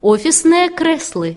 офисные креслы